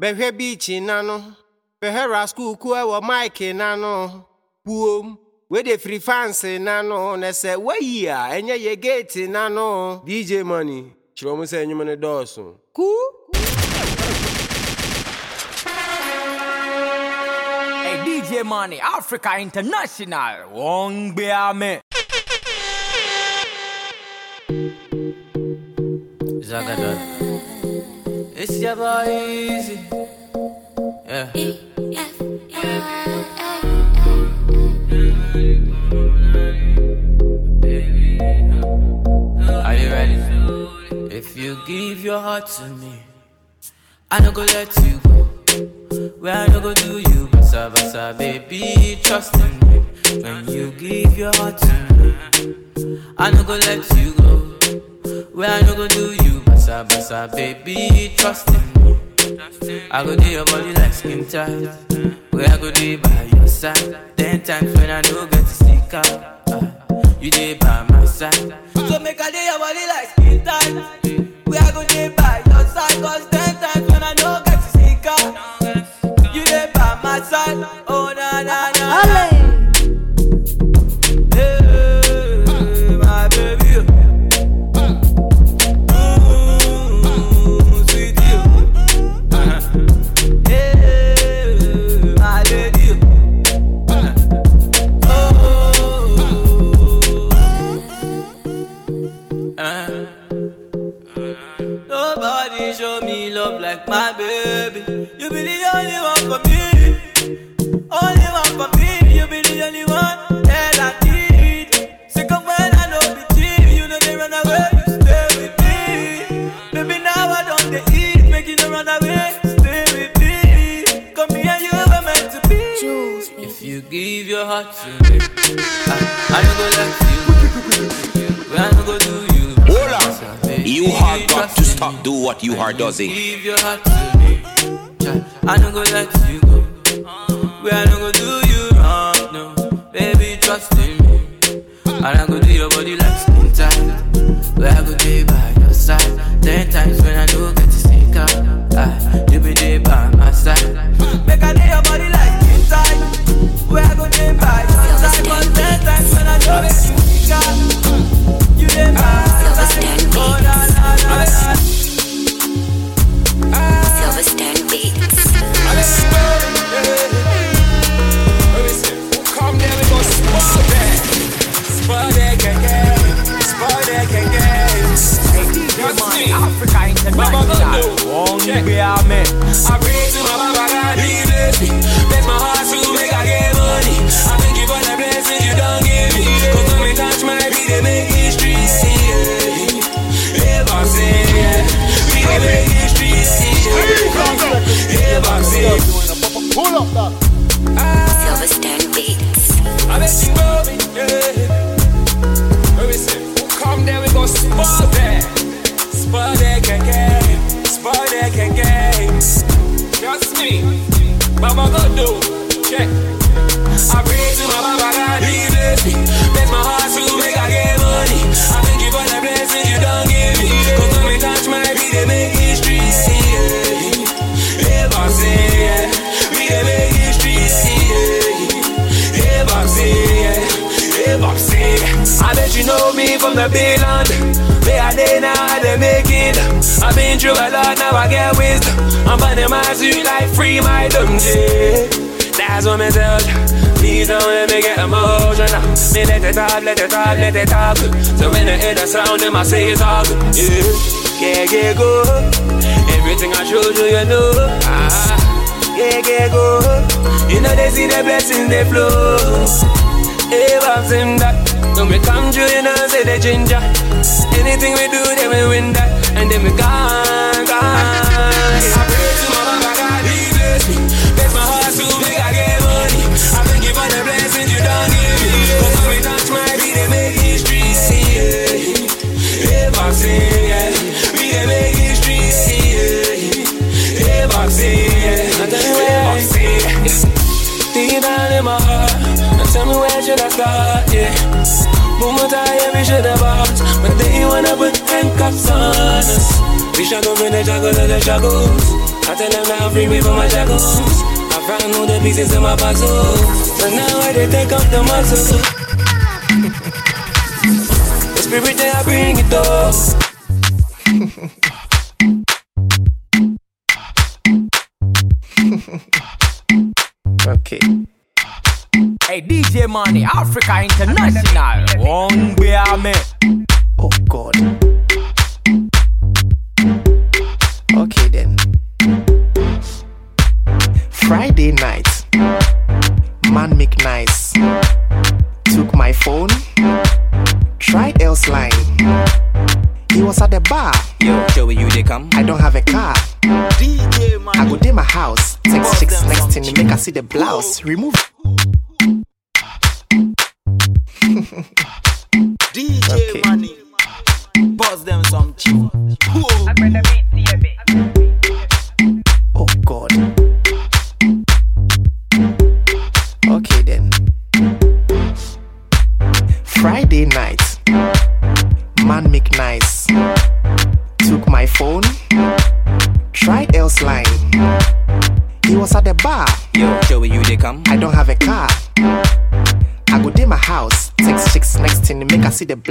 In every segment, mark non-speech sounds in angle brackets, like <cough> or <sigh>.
bɛhwɛ biikyi na no bɛhwɛ rascool ku ɛwɔ maike na no puom. Wede firi fanse na no na sɛ wayi a ɛnyɛ yɛ gate na no dj money kyerɛ mu sɛ nnwom no dɔɔso ku? Hey, DJ Money, Africa International. Wong me. Zagadot. It's your boy Easy. Yeah. Are you ready? If you give your heart to me, I no go let you go. Where I no go do you, basa basa, baby, trust in me. When you give your heart to me, I no go let you go. Where I no go do you, basa basa, baby, trust me. I go do your body like skin tight. Where I go do by your side. Ten times when I no get to stick out, ah, you dey by my side. So make I do your body like skin tight. Where I go do by your side, cause ten times when I no get to stick out, you dey by my side. Oh like my baby. You be the only one for me. Only one for me. You be the only one that I need. Sick of when I know be cheap. You know they run away. You stay with me. Baby, now I don't they eat. You no run away. Stay with me. Come here, you were meant to be. If you give your heart to me, I, I don't go let you. When I don't go do you. You hard got to stop do what you hard does it. Give your heart to me. I don't go let you go. Where I don't go do Wong Check. me. I pray to my Baba God, He bless me. Bless my heart to make I get money. I thank you for the blessings you done give me. Cause when we touch my beat, they make history. Yeah, boxing, yeah. We they make history. See, Yeah, boxing. Pull up that. Silverstone Beats. I bet you know me, yeah. Let me. Come there, we go spot that. Spot Mama go do. Check. I bet you know me from the big land. Where I day now, I they make it. I've been through a lot, now I get wisdom. I'm burning my suit like free my yeah. That's what me tell. Please don't let me get emotional. Me let it talk, let it talk, let it talk. So when I hear the sound, them I say it's all good, yeah. Yeah, yeah, go. Everything I showed you, you know. Ah, yeah, yeah, go. You know they see the blessings they flow. Hey, Bob's in that. When we come through, you know, say the ginger. Anything we do, then we win that. And then we gone, gone. I pray to bless my heart to make I get money. I thank you for the blessings you done we touch my they make history. Yeah. We they make history. Deep down in my heart, now tell me where should I start, yeah. Boom, yeah, we should have bought, but they wanna put handcuffs on us. We go when the juggle of the juggles. I tell them now free me from my shackles. I found all the pieces in my puzzle. So now I they take off the muscle. the spirit that I bring it up. <laughs> Hey, DJ Money, Africa International. One me. Oh God. Okay then. Friday night. Man make nice. Took my phone. Tried else line. He was at the bar. Yo, Joey, you they come? I don't have a car. DJ Money. I go to my house. Text chicks next to me. Make I see the blouse. Remove.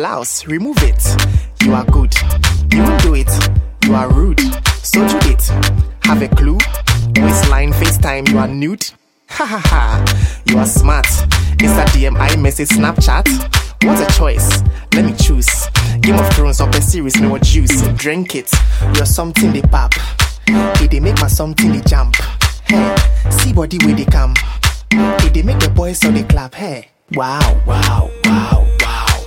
Blouse. Remove it. You are good. You won't do it. You are rude. So do it. Have a clue? Waistline, FaceTime, you are nude. <laughs> Ha ha ha. You are smart. Insta DM, iMessage, Snapchat. What a choice. Let me choose. Game of Thrones up a series, no juice. Drink it. You're something they pop. It they make my something they jump. Hey, see body where they come. It they make the boys so they clap. Hey, wow, wow, wow,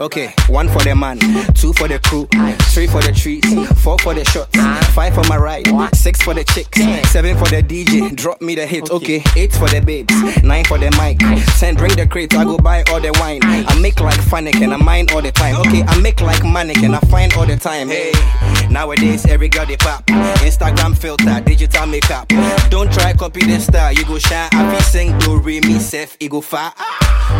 Okay, one for the man, two for the crew, three for the trees, four for the shots, five for my ride, six for the chicks, seven for the DJ. Drop me the hit. Okay, eight for the babes, nine for the mic, ten bring the crate. I go buy all the wine. I make like Fanic and I mine all the time. Okay, I make like Manic and I find all the time. Hey, nowadays every girl they pop. Instagram filter, digital makeup. Don't try copy the style, you go shine. I be sing do re me self, it go far.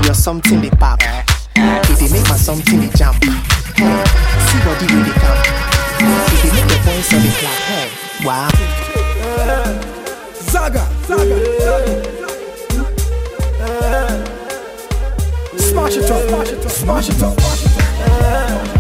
You're something they pop. Eh. It they make my something they jump. Hey, see body where they come. It they make the boys so they clap. Hey, wow. Zaga, Zaga. Smash it up, smash it up, smash it up. Be red.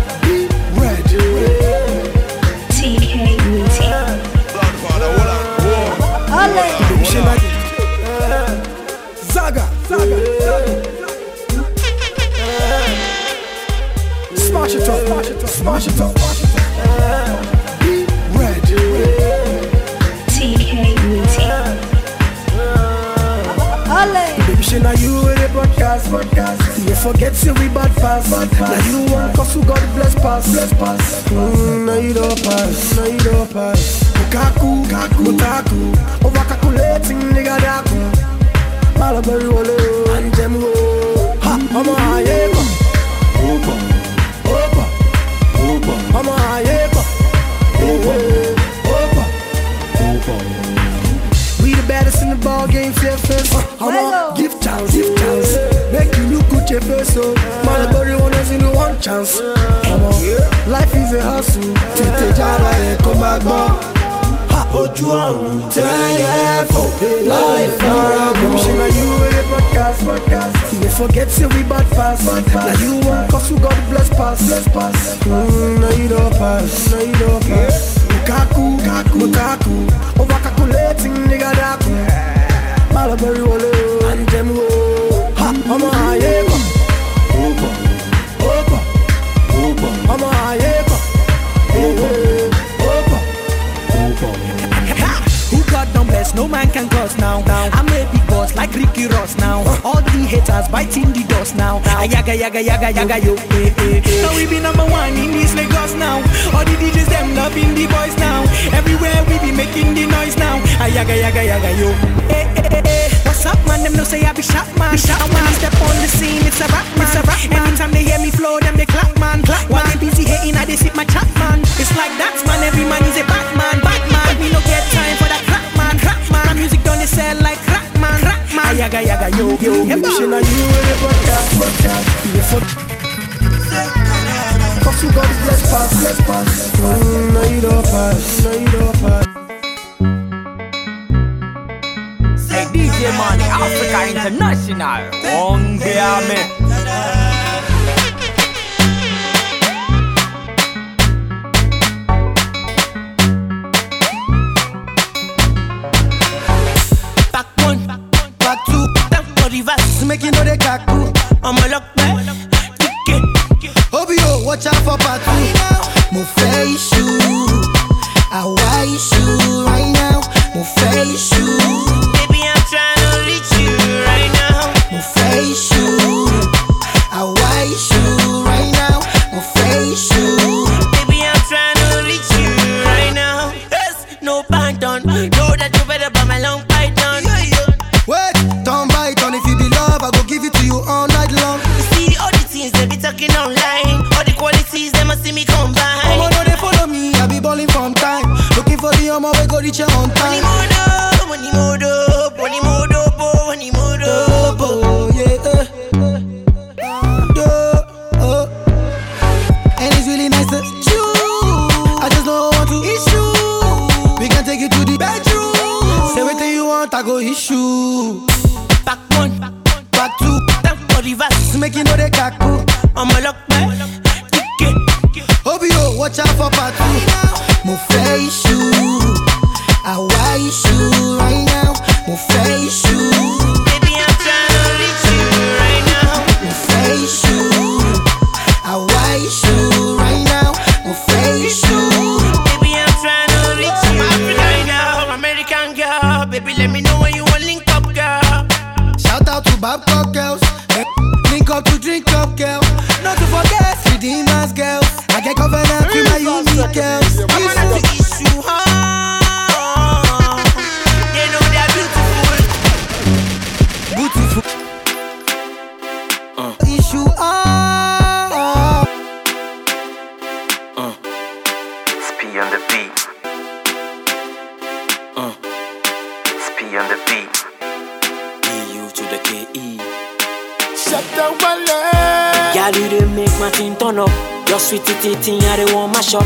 Sweet thing, I dey want my shop.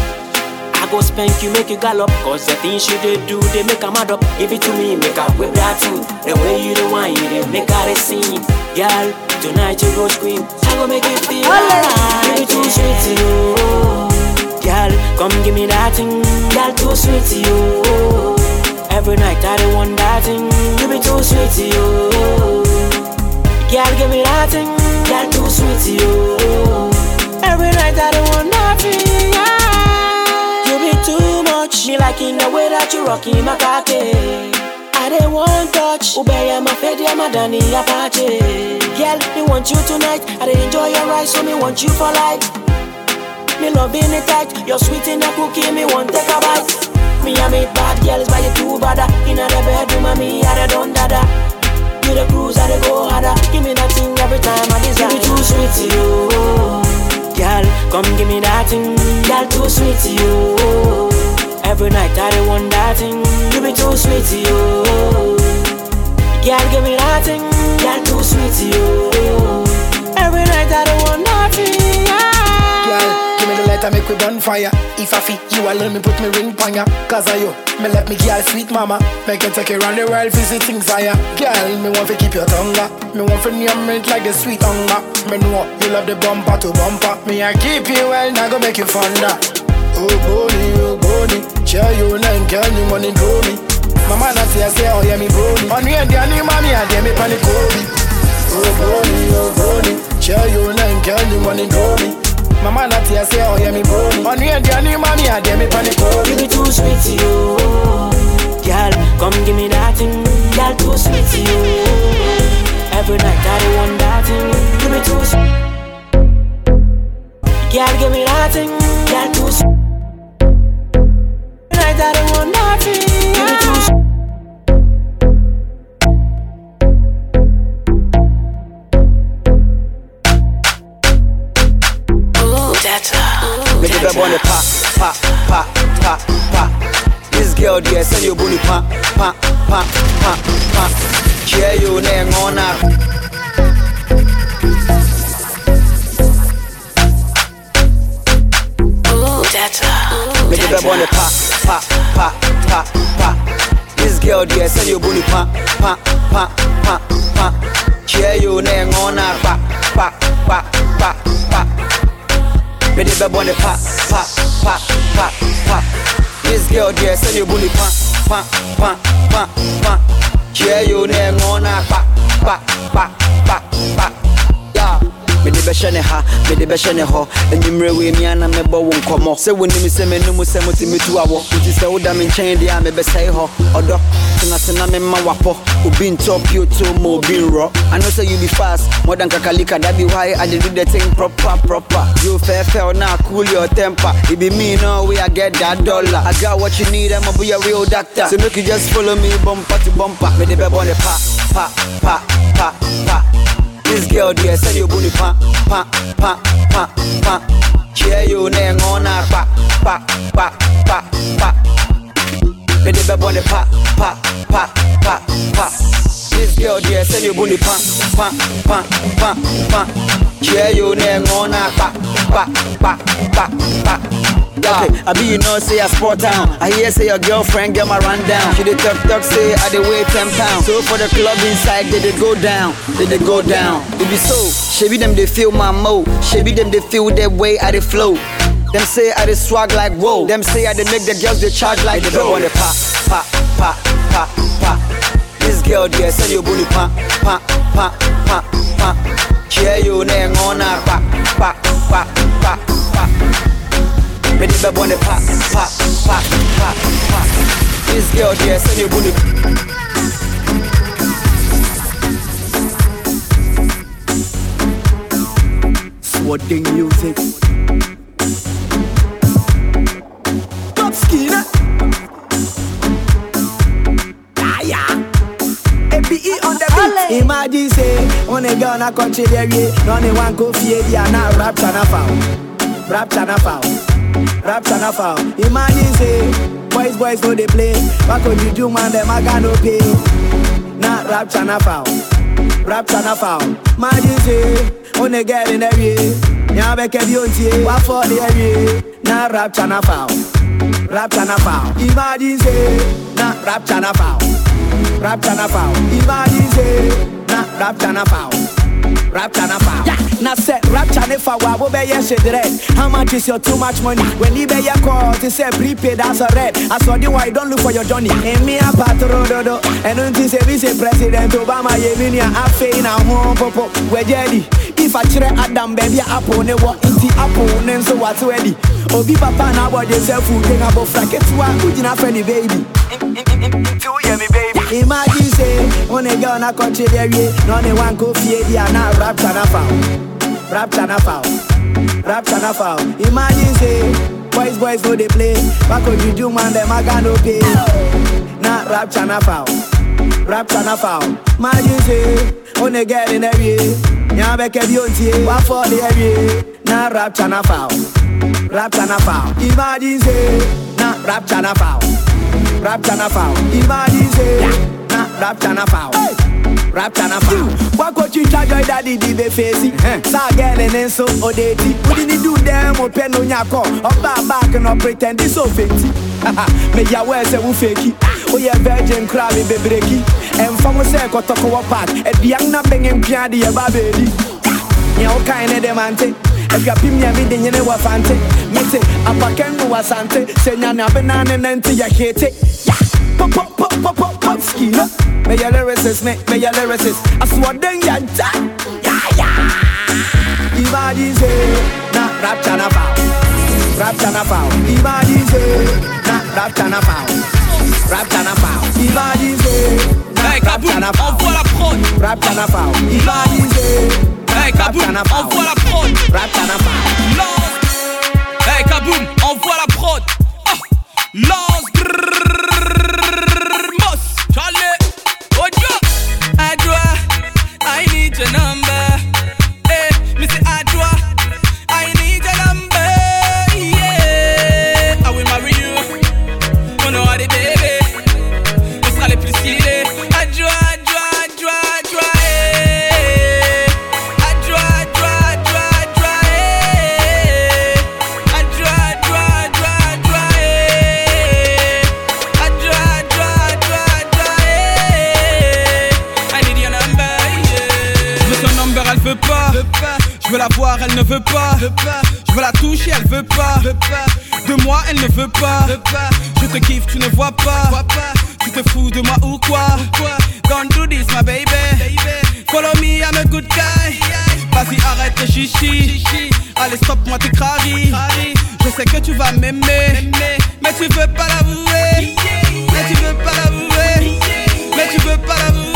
I go spank you, make you gallop. Cause the things you dey do, they make a mad up. Give it to me, make a whip that thing. The way you the wine, you dey make a scene. Girl, tonight you go scream. I go make you feel alright. Give it too sweet to you. Girl, come give me that thing. Girl, too sweet to you. Every night I dey want that thing. You be too sweet to you. Girl, give me that thing. Girl, too sweet to you. Every night I don't want nothing. Yeah. You be too much. Me liking the way that you rocking my cocky. I don't want touch. Ubaya my fed, yeah, my Danny Apache. Girl, me want you tonight. I dey enjoy your ride, so me want you for life. Me loving it tight. You're sweet in the cookie, me want take a bite. Me I meet bad girls by the two brother. Inna the bedroom, and me I done dada. You the cruise, I the go harder. Give me that thing every time I desire. You be too sweet you, girl. Come give me that thing, girl. Too sweet to you. Every night I want that thing. You be too sweet to you, girl. Give me that thing, girl. Too sweet to you. Every night I me letter, make we burn fire. If I fit you alone, me put me ring on ya. Cause of you, me let me girl sweet mama. Make you take you around the world, visiting Zaya. Girl, me want to keep your tongue up. Me want to name it like the sweet hunger. Me know you love the bumper to bumper. Me I keep you well, now go make you fonder. Oh, bony, oh, bony. Share you nine, girl, you money grow me. Mama not say, I say, oh, yeah, me brony. On me and the mommy, I dare me panic oh, Kobe. Oh, bony, oh, bony. Share you nine, girl, you money grow me. Mama not here say oh yeah me brony On me and the mommy I dare me panic You be too sweet to you, girl. Come give me that thing, girl. Too sweet to you. Every night I dey want that thing. You be too sweet, girl. Give me that thing, girl. Too sweet. Every night I dey want that thing. You be too sweet. Make it on the pop, pop, pop, pop, pop. This girl there send you bunny pop, pop, pop, pop, pop. Cheer you name on her. Ooh, that's bɛ bɔ ne pa pa pa pa pa this girl deɛ sɛ ne obu ne pa pa pa pa pa kyerɛ yo na ɛŋɔ na pa pa pa pa pa mede bɛbɔ ne pa pa pa pa pa this girl deɛ sɛ ne obu ne pa pa pa pa pa kyerɛ yo na ɛŋɔ na pa pa pa pa pa yeah. mede bɛhyɛ ne ha mede bɛhyɛ ne hɔ. Anwummerɛ wei mia na mɛbɔ wo nkɔmmɔ. Sɛ wonim sɛ m'anom sɛ motumi tu awɔ nti sɛ woda me nkyɛn deɛ a mebɛsɛe hɔ. Ɔdɔ tenasena mema wapɔ. Obi ntɔ pioto ma obi nrɔ. Know say you be fast more than kakalika that be why I dey do the thing proper proper. You fair fair now cool your temper. It be me no way I get that dollar. I got what you need I'ma be a real doctor. So make you just follow me bumper to bumper. Me the bebo ne pa pa pa pa pa this girl dear send you booty pa pa pa pa pa Cheer you name on her pa pa pa pa pa Me the be ne pa pa pa pa pa This girl dear send you booty pa pa pa pa pa Cheer you name on her pa pa pa pa pa Okay, I be you know say I sport town. I hear say your girlfriend get my run down. She dey talk talk say I dey weigh ten pounds. So for the club inside, they dey go down, they dey go down. It be so, shebi them they feel my mo, shebi them they feel that way I dey flow. Them say I dey swag like whoa. Them say I dey make the girls they charge like they on the pa pa pa pa pa. This girl there send you bully pa pa pa pa pa. Cheer you name on her pa pa pa pa pa. Me the bebo ne pa pa pa pa pa. This girl there send you bully. Swatting music. Top skin. Yeah. ABE on the beat. Imagine say, on a girl na country there. None one go fear, yeah, now rap chana foul. Rap chana foul. Rap chana foul. Imagine say, boys, boys know they play. Back on you do man, them I got no pay. Nah, rap chana foul. Rap chana foul. Imagine say, on a girl in the way. Nya beke bi ontie, wa for the area. Nah, rap chana foul. Rap chana foul. Imagine say, nah, rap chana foul. Rap chana foul. Imagine say, nah, rap chana foul. Rap chana foul. Yeah. Now set rap chana foul. Wo be ye shade red. How much is your too much money? When you be your call, to say prepaid as a red. I saw the why don't look for your Johnny. And me a do. And until say say President Obama ye mini a afe na home popo. We jelly. If I try Adam baby apple ne wa inti apple ne so what ready. Obi papa na boy yourself food thing about fracket wa ujina friendly baby. Into yeah me baby. Imagine say on a girl na country there yeah. No ne one go fear dia na rap chana foul. Rap chana foul. Rap chana foul. Imagine say boys boys know they play. You do man I got no pay. Nah rap chana foul. Rap chana foul. Imagine say on a girl in the way. Nya beke bi ontie wa for the area. Nah rap chana foul. Rap chana foul. Imagine say nah rap chana foul. Rap chana foul. Imagine say nah rap chana foul. Rap chana foul. Wako chicha joy daddy di be facey. Sa girl and then so odeti. We didn't do them o pen on yako. Oba back and pretend it's so fake. Me ya we say we fake. Oh yeah virgin crab be breaki. And from we say ko toko wa park. E biang na bengen pia di ya ba baby. Nya o kind dem ante. Ɛhwɛ mi a mi de nyene wɔ fante Mete apakengu wa sante Sɛ nyane abenane nante yɛ hete Pop pop pop pop pop pop skina. Me yɛ lyricist yɛ lyricist. Asoɔden yɛ nta Ya ya Imagine say Na rap chana foul. Rap chana foul. Imagine say Na rap chana foul. Rap chana foul. Imagine say Na rap chana foul. Envoie la prod. Rap chana foul. Say Hey Kaboom, envoie la prod. Lance Hey Kaboom, envoie la prod. Ah. Lance elle ne veut pas. Je veux la toucher, elle veut pas. De moi, elle ne veut pas. Je te kiffe, tu ne vois pas. Tu te fous de moi ou quoi? Don't do this, my baby. Follow me, I'm a good guy. Vas-y, arrête chichi. Allez, stop, moi, t'es crari. Je sais que tu vas m'aimer. Mais tu veux pas l'avouer. Mais tu veux pas l'avouer. Mais tu veux pas l'avouer.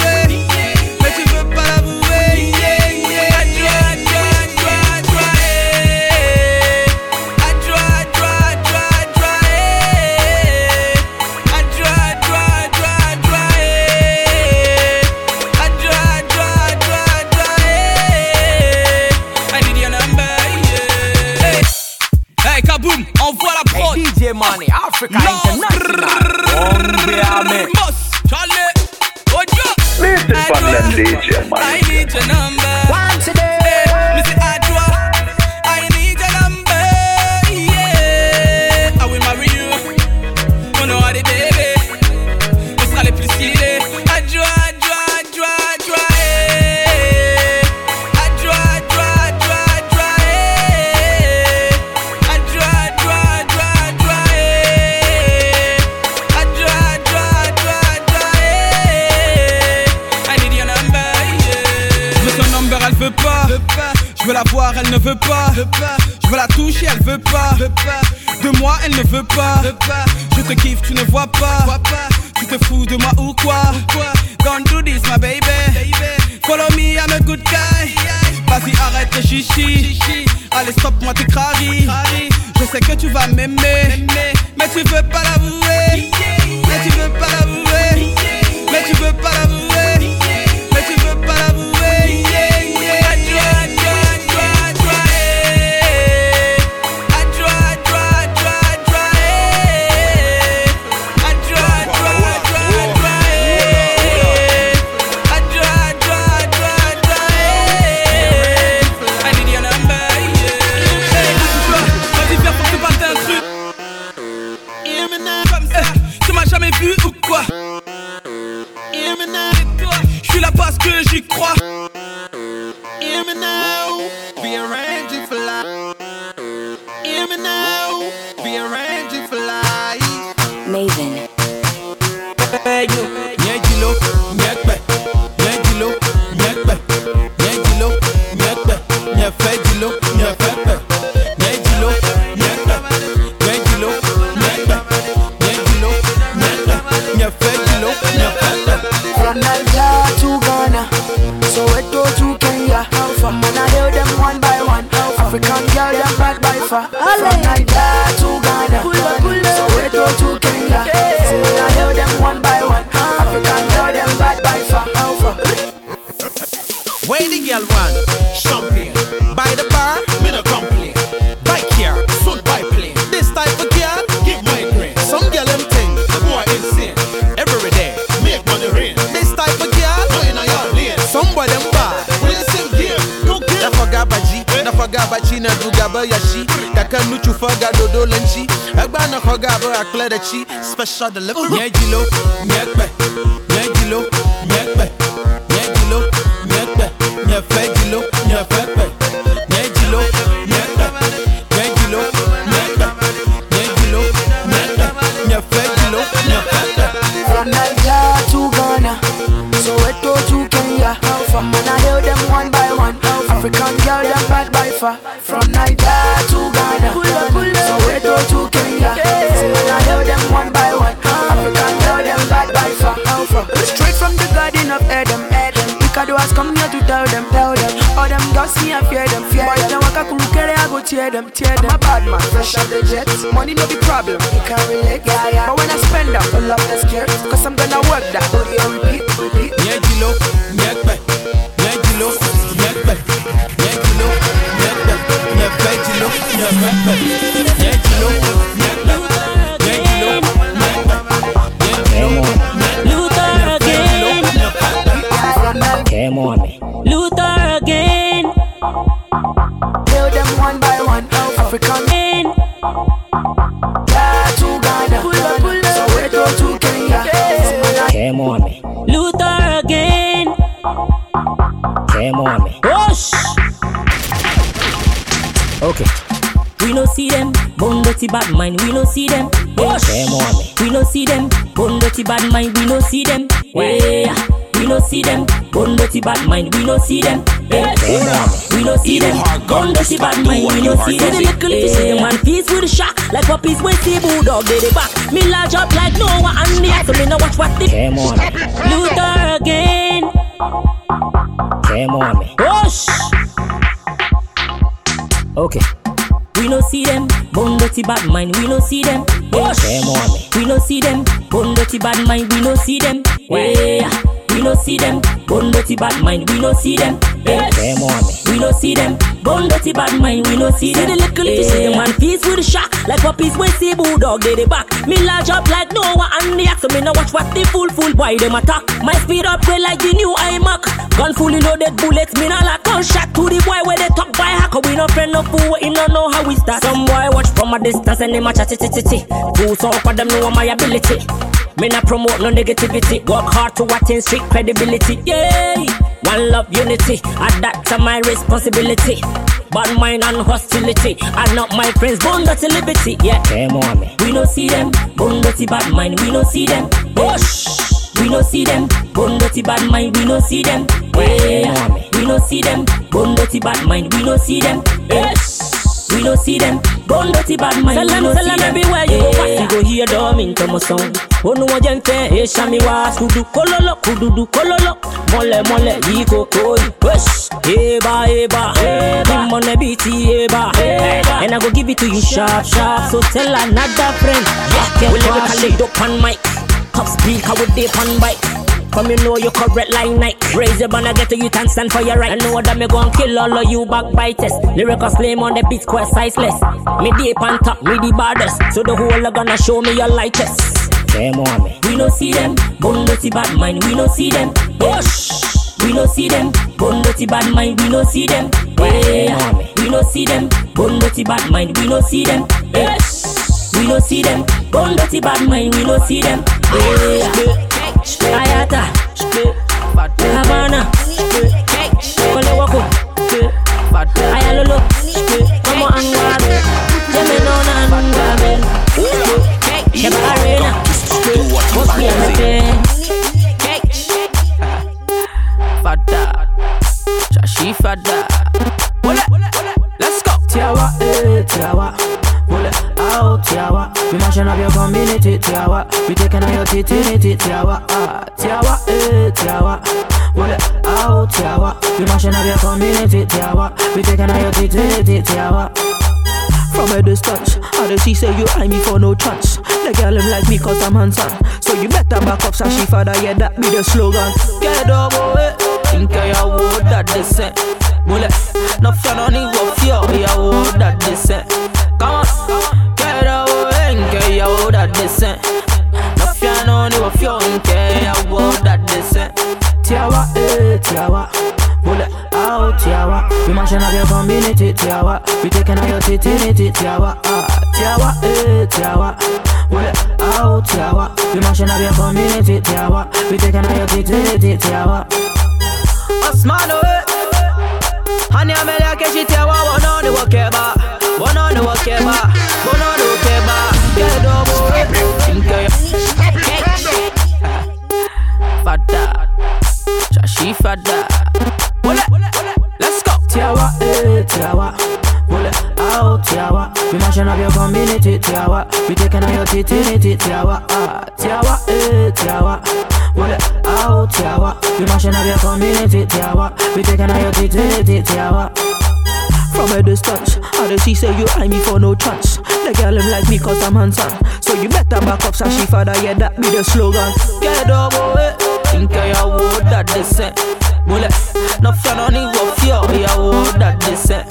ga dodo lenchi egba na ko bo akle de chi special delivery. Nyejilo nyekpe nyejilo nyekpe tear them, tear them. I'm a bad man, fresh out the jet. Money no be problem, you can't relate, yeah, yeah. But when I spend them, pull up the skirt, cause I'm gonna work that. Booty on repeat. Them. Bone dirty bad mind, we no see them. Yeah, Shame on me. we no see them. Bone dirty bad mind, we no see them. Yeah, we no see them. Bone dirty bad mind, we no see them. Yeah, we no see them. Bone dirty bad mind, we no see them. The little fishes, them one piece with a shock, like puppies when see bulldog they the back. Me large up like Noah and the so me no watch what the Shame on me. Luther again. Shame on me. Push. Okay. We no see them, bone dirty bad mind, we no see them. Yeah. Shame on me. We no see them, bone dirty bad mind, we no see them. Yeah. We no see them, bone dirty bad mind, we no see them. Yeah. Shame on me. We no see them, bone dirty bad mind, we no see them. See the little fishes, them one piece with a shock, like puppies when see bulldog they the back. Me large up like Noah and the axe, so me no watch what the fool fool boy them attack. My speed up way like the new iMac. Gun fully loaded bullets, me not like gunshot to the boy where they talk by hacker. We no friend no fool, we no know how we start. Some boy watch from a distance and them a chat chat chat chat. Fool so for them know my ability. Me not promote no negativity. Work hard to attain street credibility. Yeah, one love unity. Add that to my responsibility. Bad mind and hostility. And not my friends, bone dirty liberty. Yeah, on me. we no see them. Bone dirty bad mind, we no see them. Push. We no see them. Bone dirty bad mind, we no see them. Yeah, we no see them. Bone dirty bad mind, we no see them. Yes. We don't see them, bone dirty bad mind. Tell them, tell them everywhere you go. You go hear them into my song. Onu oh, wa jente, e shami wa kudu kololo, kududu kololo. Mole mole, yiko koi. Push, eba eba, eba. Money biti eba, eba. And I go give it to you sharp sharp. So tell another friend, yeah, we lyrically dope on mic. Top speaker with deep on bike. Come you know you correct like Nike Raise your banner, get to you and stand for your right. I know that me gon' kill all of you backbiters Lyrical flame on the beat quite sizeless Me deep on top, me the baddest. So the whole are gonna show me your lightest. Shame on me. We no see them, bone dirty bad mind, we no see them. Push We no see them, bone dirty bad mind, we no see them. Yeah, we no see them, bone dirty bad mind, we no see them. Yes, we no see them, bone dirty bad mind, we no see them. Yeah, Ayata, Havana, Kole Wako, Ayalolo, Como Angwabe, Yemenona Angwabe, Sheba Arena, Moski and Fada, Shashi Fada. Let's go. Tiawa, eh, Tiawa. It out, Tiawa. We mashing up your community, Tiawa. We taking out your titty, Tiawa. Ah, Tiawa, eh, Tiawa. Pull it out, Tiawa. We mashing up your community, Tiawa. We taking out your titty, Tiawa. From a distance, I don't see say you eye me for no chance. The girl him like me cause I'm handsome. So you better back up, Sashi father, yeah, that be the slogan. Get over it. Think I would that say. Bullet. No fear, no need of fear. Yeah, would that say. Come on. Get over would that they say. No fear, no need of fear. Think I would that they say. Tiawa, eh, Tiawa. Pull it out, Tiawa. We mashing up your community, Tiawa. We taking out your titty, Tiawa. Ah, Tiawa, eh, Tiawa. Pull it out, Tiawa. We mashing up your community, Tiawa. We taking out your titty, Tiawa. Osman, eh. Hani amelia keshi tiawa wono ni wakeba. Wono ni wakeba. Wono ni wakeba. Shashi Fada. Let's go. Tiawa, eh, Tiawa. Pull it out, Tiawa. We mashing up your community, Tiawa. We taking out your titty, Tiawa. Ah, Tiawa, eh, Tiawa. Pull it out, Tiawa. We mashing up your community, Tiawa. We taking out your titty, Tiawa. From a distance, I don't see say you eye me for no chance. The girl him like me cause I'm handsome. So you better back up, Sashi father, yeah, that be the slogan. Get over it. Think I would that they say. Bullet. No fear, no need of fear. Yeah, would that they say.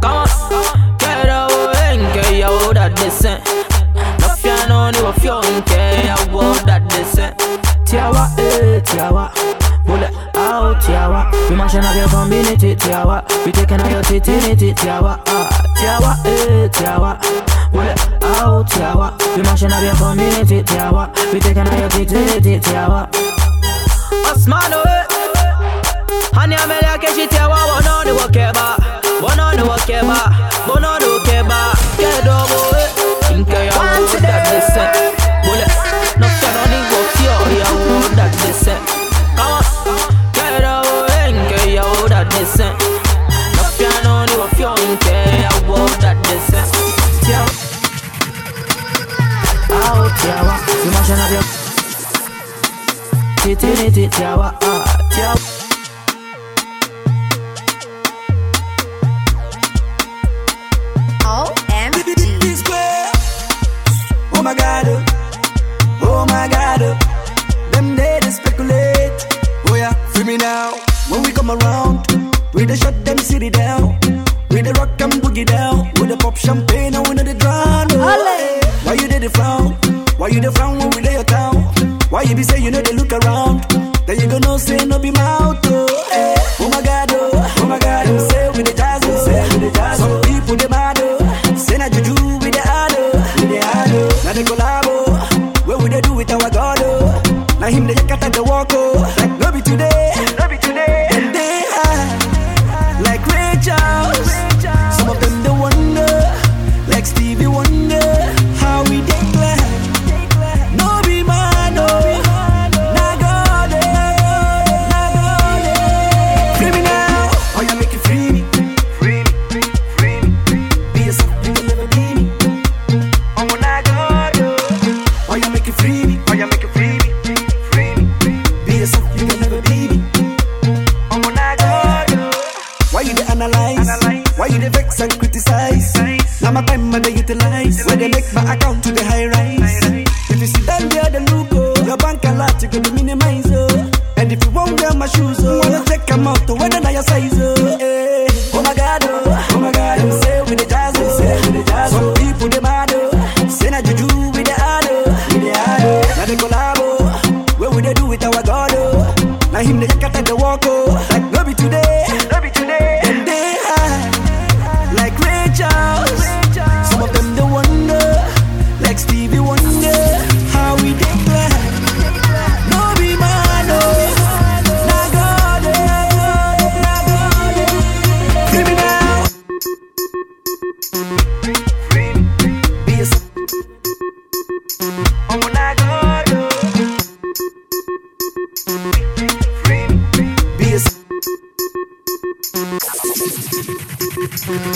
Come on. Get over it. Think I would that they say. No fear, no need of fear. Think I would that they say. Tiawa, eh, Tiawa. Pull it out, Tiawa. We mashing up your community, Tiawa. We taking out your titty, Tiawa. Ah, Tiawa, eh, Tiawa. Pull it out, Tiawa. We mashing up your community, Tiawa. We taking out your titty, Tiawa. Osman Hani amelia keshite wa wanoni wakeba Wanoni wakeba Wanoni wakeba Kedobo Inke ya wo that they sent Bule Nafya ya wo that they sent Kawa Kedobo Inke ya wo that they sent Nafya inke ya wo that they sent Tiawa Out your Oh my god, oh, my god, them they speculate. Oh yeah, free me now. When we come around, we dey shut them city down. We dey rock and boogie down. We dey pop champagne and we know the drown. Why you did the frown? Why you the frown when we lay your town? Why you be say you know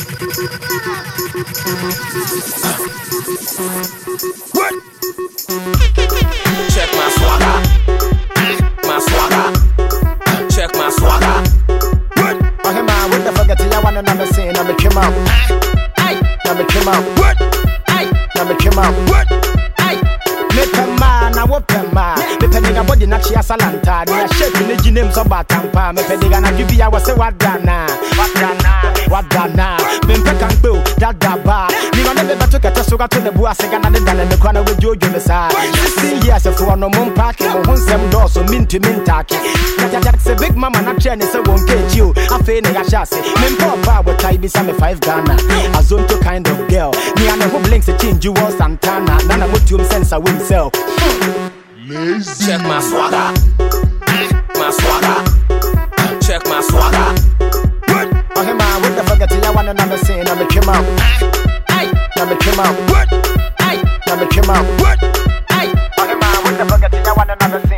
Check my swagger. My swagger. Check my swagger. Oh, hey man, what the fuck is you want another scene? I'm a come out. I'm a come out. What? I'm a come out. What? Mepe ma na wope ma mepe nigga body na chia salanta ne ya shake ne ginem so batampa mepe nigga na gibi ya wase wadana wadana wadana mempe kan pe o dada ba nigga ne be beto kete so ga to ne bu asega na ne dane ne kwa na we me sa 16 years for no mum park mo ho nsem do so minti mintaki kata se big mama na try ne se won kechi o afi ne ya shase mempe oba we tai bi sa me 5 Ghana azonto kind of girl. Me and who blinks a change you was Santana. Nana motium sense a himself Check my swagger. My swagger. Check my swagger. Oh, hey man, what the fuck is you want another scene? I'm a come out. I'm a come out. What? I'm a come out. What? Oh, hey man, what the fuck is you want another scene? That's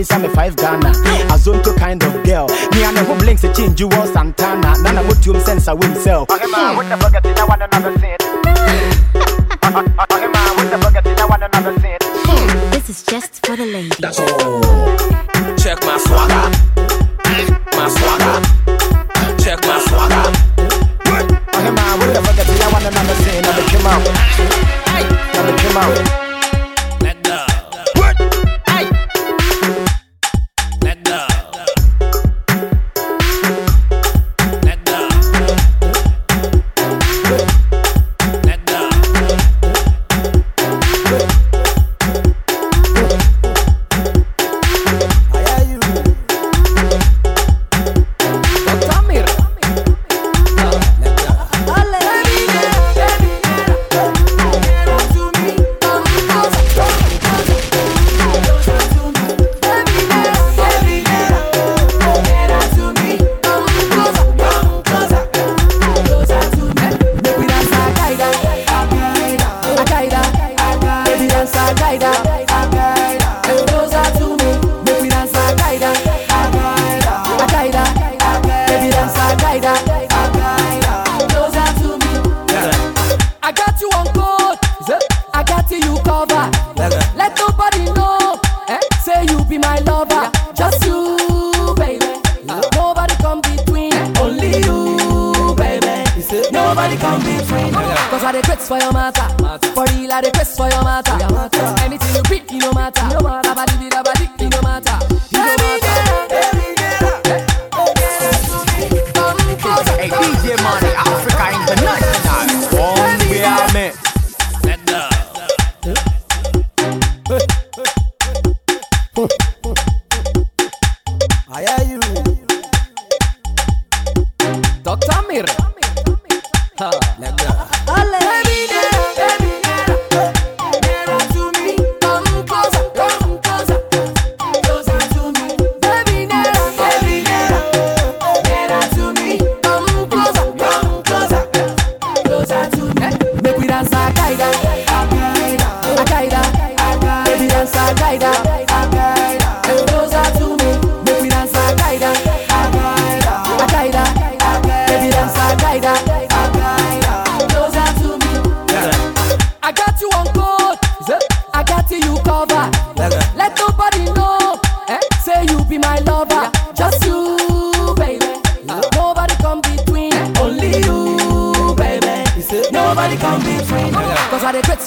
ba with tie bisa me 5 Ghana Azonto kind of girl Me and who blinks a change you was Santana Nana motium sense a himself Oh, hey man, what the fuck is you want another scene? Oh, hey man, what the fuck is you want another scene? This is just for the ladies. That's all. Check my swagger. My swagger. Check my swagger. Hey man, what the fuck is you want another scene? I'm come out I'm come out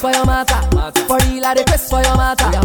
for your matter. Matter. For real, I request for your matter.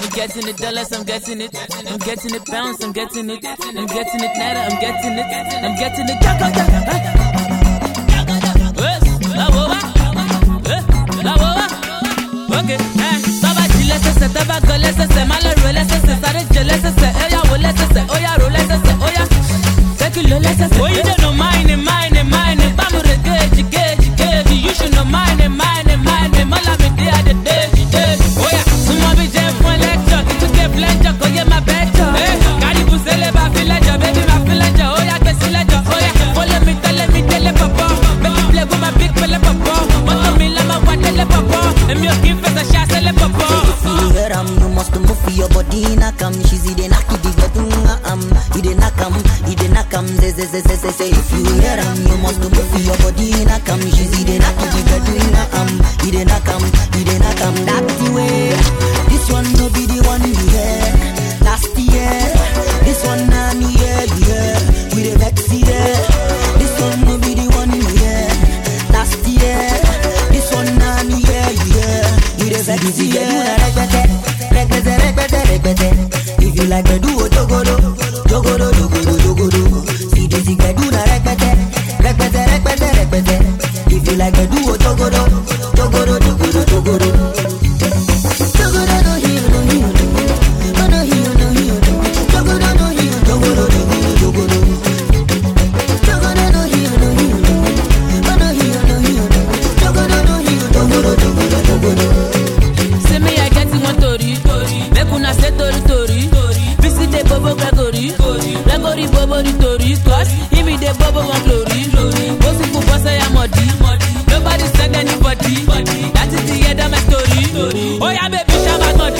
I'm getting it dollars, I'm getting it. I'm getting it pounds, I'm getting it. I'm getting it now, I'm getting it. I'm getting the daka daka. Tẹ́bá gan lẹ́sẹsẹ, má lọ rò lẹ́sẹsẹ, sáré jẹ lẹ́sẹsẹ, ẹ̀yàwó lẹ́sẹsẹ, ó yà rò lẹ́sẹsẹ, ó yà. Tẹ́kì ló lẹ́sẹsẹ. Oyídènà máìní máìní.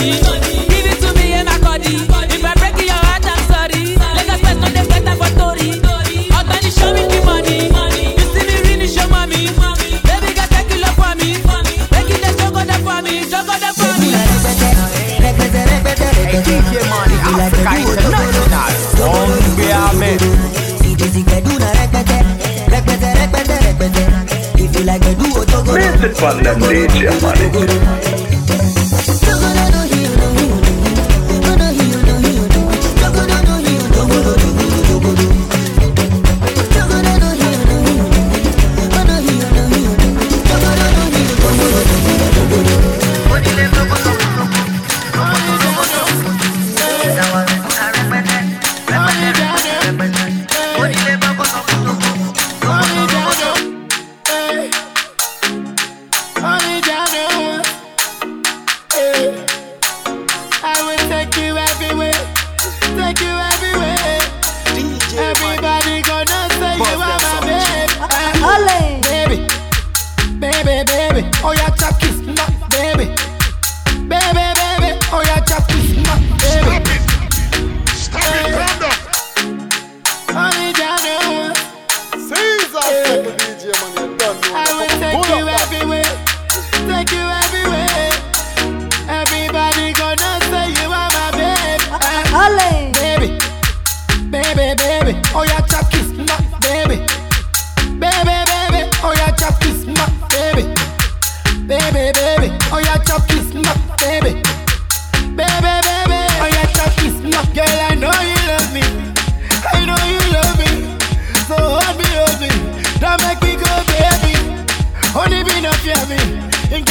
He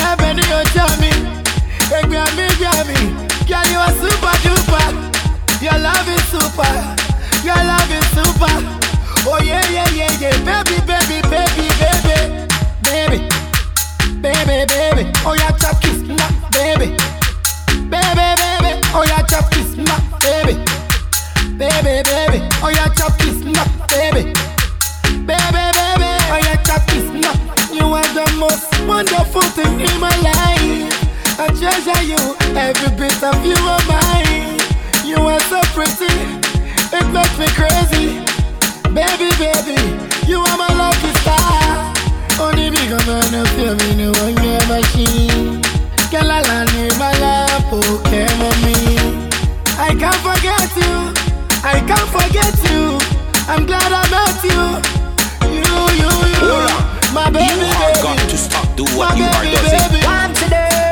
heaven, you tell me. Hey, Grammy, Grammy. Girl, you are super duper. Your love is super. Your love is super. Oh, yeah, yeah, yeah, yeah. Baby, baby, baby, baby. Baby. Baby, baby. Oh, yeah, chop kiss. Nah, baby. Baby, baby. Oh, yeah, chop kiss. Nah, baby. Baby, baby. Oh, yeah, chop kiss. Nah, baby. Baby, baby. Oh, yeah, chop kiss. Nah, you are the most wonderful thing in my life. I treasure you, every bit of you are mine. You are so pretty, it makes me crazy. Baby, baby, you are my lucky star. Only bigger man feel me mini one machine. Girl, I love my lap, okay, oh, me. I can't forget you, I can't forget you. I'm glad I met you. You, you, you. Baby, you are baby. got to stop do what my you baby, are doing. Baby. Today.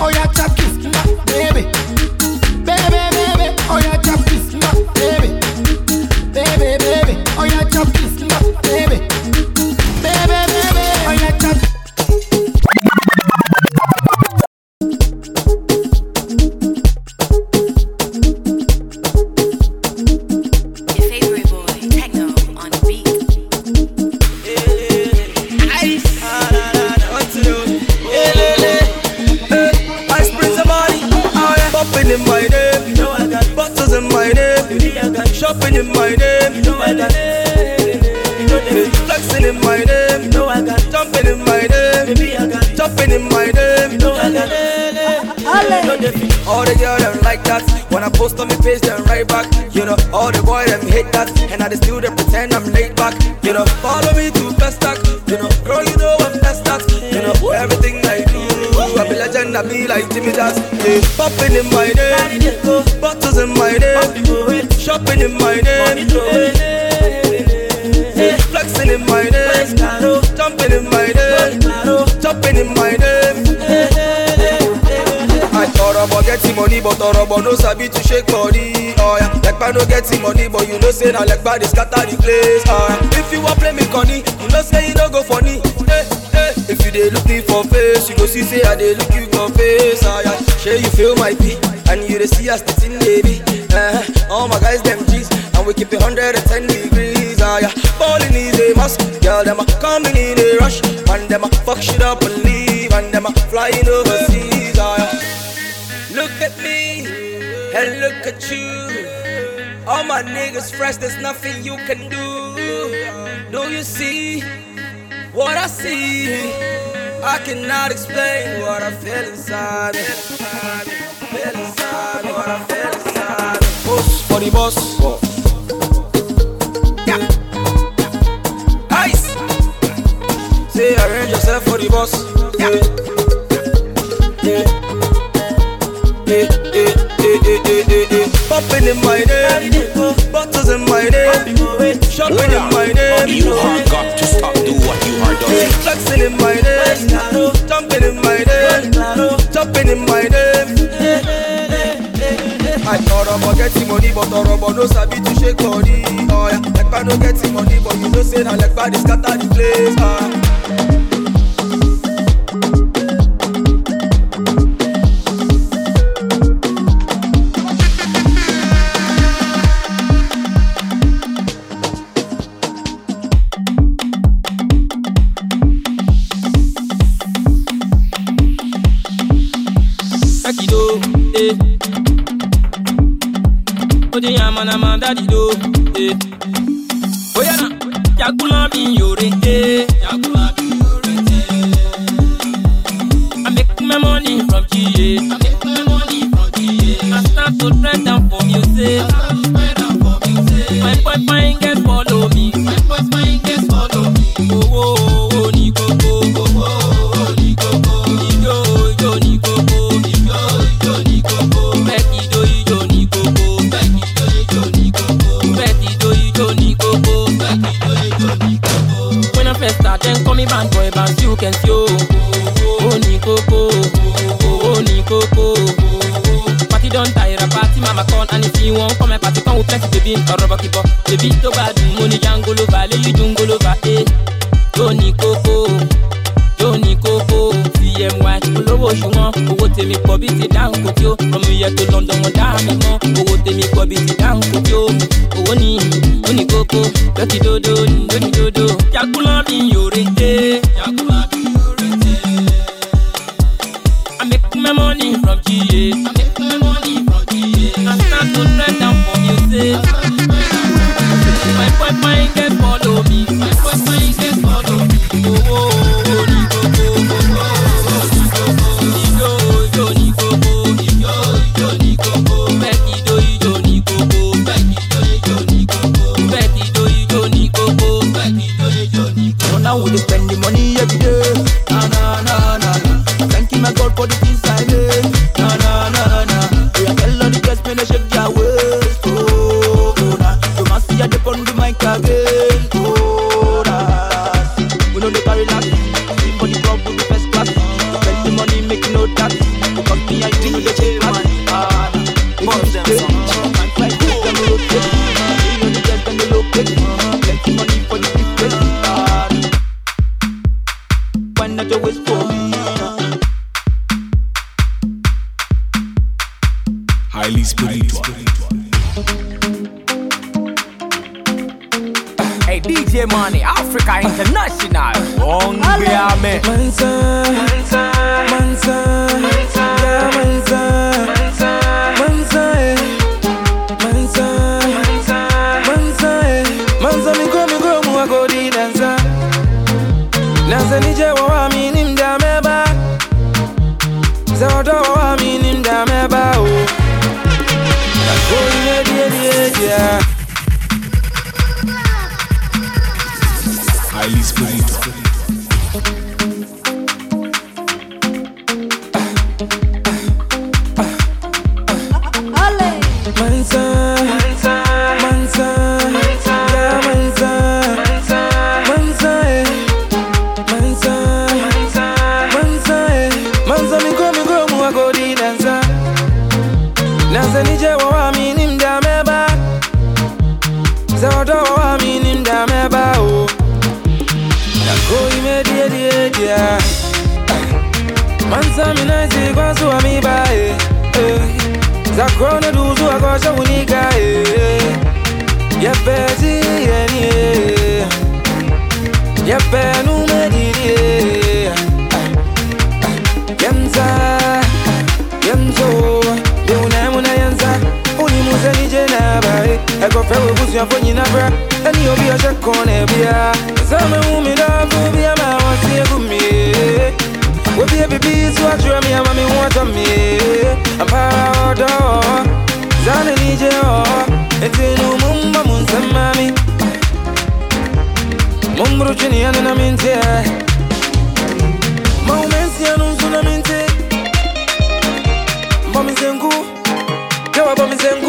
Oh, yeah, my name, you know I got jumping in my name, baby I got jumping in my name, you know I got <laughs> all the girls them like that. When I post on my page, them right back. You know, all the boys them hate that, and I just still they pretend I'm laid back. You know, follow me to best stack. You know, girl, you know I'm best at. You know, everything I do, I be legend, I be like Jimmy Jazz. Yeah, popping in my name, bottles in my name, shopping in my name. About getting money, but about no sabi to shake body. Oh yeah, I no getting money, but you know say na like body scatter the place. Oh yeah, if you want play me conny, you know say you no go funny. Hey, hey. If you dey look me for face, you go see say I dey look you for face. Oh yeah, sure you feel my beat, and you dey see us the baby. Uh, all my guys them G's, and we keep it 110 degrees. Oh yeah, balling is a must. Girl them a coming in a rush, and them a fuck shit up and leave, and them a flying overseas. And look at you. All my niggas fresh, there's nothing you can do. Do you see what I see? I cannot explain what I feel inside. Feel inside what I feel inside. Boss for the boss. Yeah. Ice. Say arrange yourself for the boss. Yeah. Yeah. Eh, eh, eh, eh, eh, eh, eh. Popping in my name, bottles in my name, shopping in my name. You are got to stop do what you are doing. Flexing in my name, jumping in my name, jumping in my name. I thought about getting money, but thought about no sabi to shake body. Oh yeah, like I no getting money, but you know say na like body scatter the place. Ah. Now we spend the money mfunyi na bra Eni obi oje kone bia Zame umi dafu bia ma wasi gumi Webi ebi bisu ajura mi ama mi wata mi Ampara odo Zane nije o Etinu mumba munsamami Mumru chini anu na mintie anu nsu na zengu. Kewa bomi zengu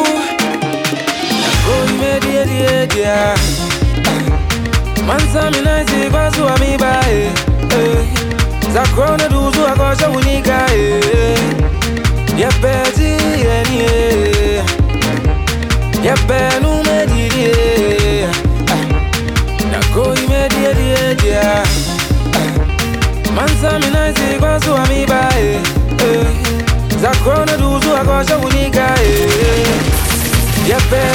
media mansaminazi vasuwa mibae eh. zakrona duzuwa kosha unika eh. yapeti enie yapenu medirie nakoi mediedia mansaminazi vasuwa mibae eh. zakrona duzuwa kosha unika eh yɛpɛ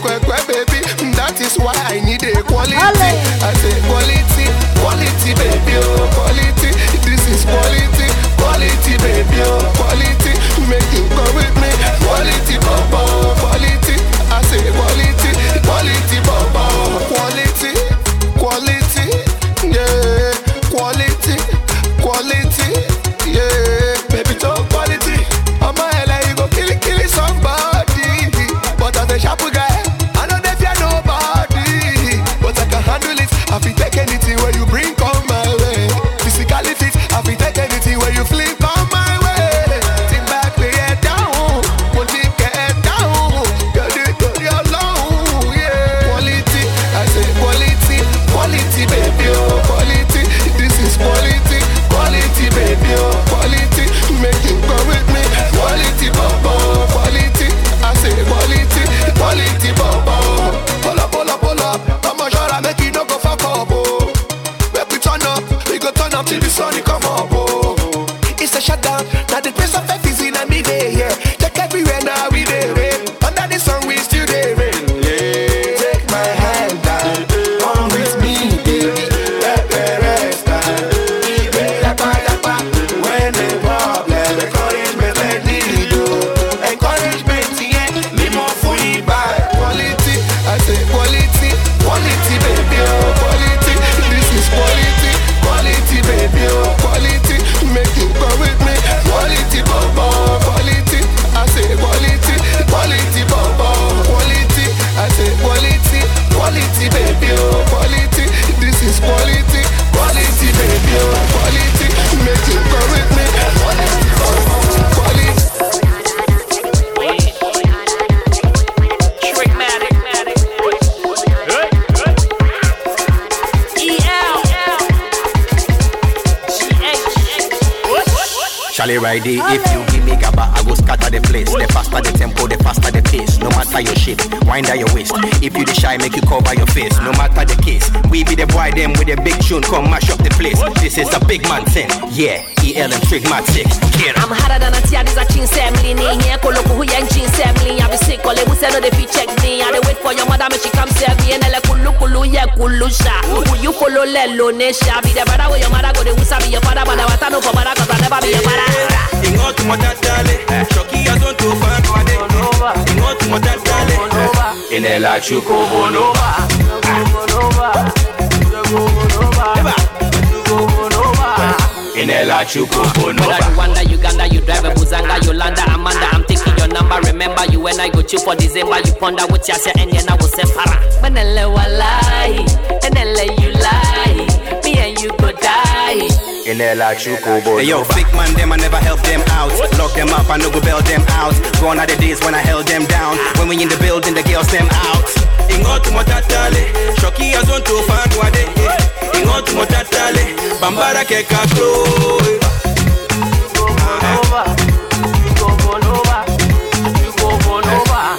kwekwe, baby. Mm, that is why I need a quality. I say quality, quality, baby. Oh. Charlie right there. If you me gaba, I go scatter the place. The faster the tempo, the faster the pace. No matter your shape, wind down your waist. If you the shy, make you cover your face. No matter the case, we be the boy them with a big tune, come mash up the place. This is a big man thing, yeah. EL and Trigmatic, get. I'm harder than a tea, this a chin assembly. Here, Koloko, who yan chin assembly. I be sick, all who said no, they fit check me. I dey wait for your mother, make she come serve me. And ele kulu kulu, yeah, kulu sha. Who you follow, lelo, nesha. Be the brother where your mother go, they will be your father, but I want to know for cause I never be your father. Ingotu motatale, shoki ya zonto fangu ade. Ingotu motatale, Inela chuko bonova. Inela chuko bonova. Whether Rwanda, Uganda, you drive a Buzanga, Yolanda, Amanda, I'm taking your number. Remember you when I go chill for December, you ponder what you say and then I will say para. Manele walai, enele you lie, me and you go die. Inela chuko Hey yo, fake man, them I never help them out. Lock them up, I no go bail them out. Gone are the days when I held them down. When we in the building, the girls them out. Ingotu motatale, shoki ya zonto fangu ade. Ingotu motatale, bambara ke kaklo.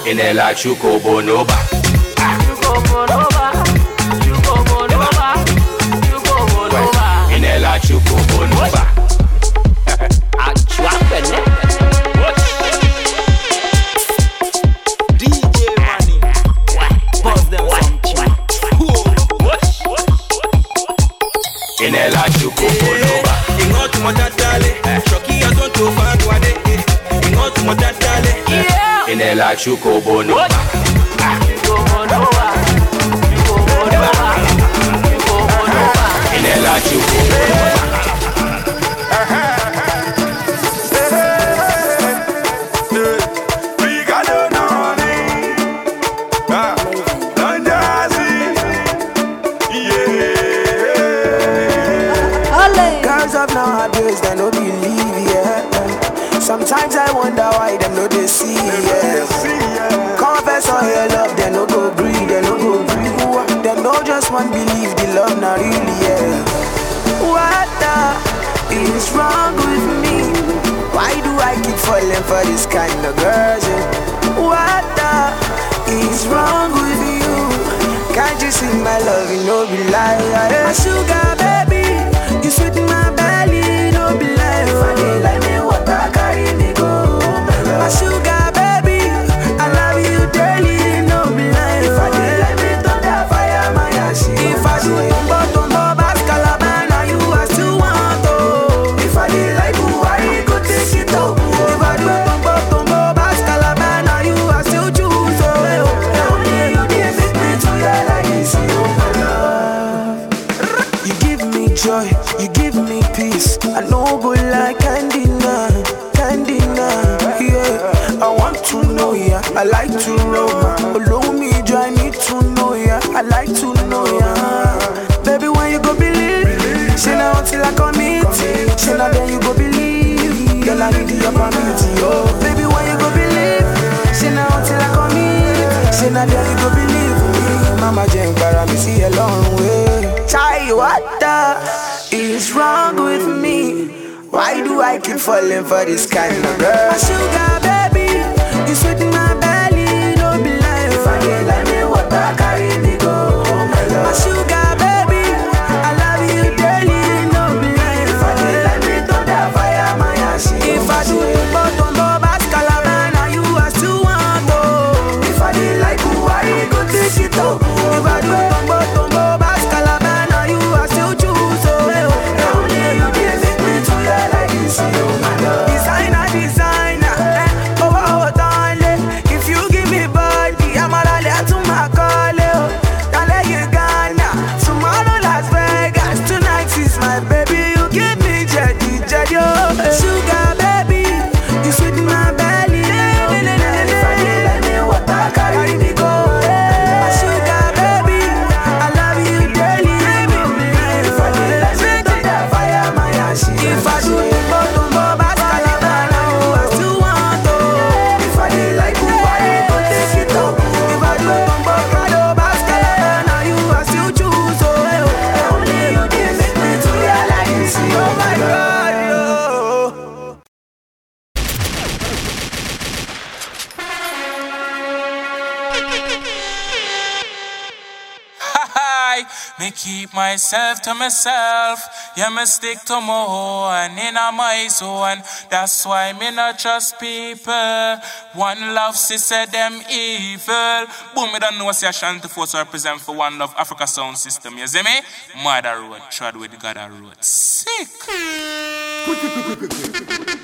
Inela chuko bonova. Inela chuko bonova. Ingotu motatale, Inela chuko bonova. See my love? You know be lie. My sugar a long way. Chai, what the is wrong with me? Why do I keep falling for this kind of girl? Sugar myself to myself. Yeah, me stick to my own in my zone. That's why me not trust people. One love, she said them evil. Boom, me don't know what Ashanti Force represent for One Love Africa Sound System. You see me? Mother road, trod with God road. Sick. <laughs>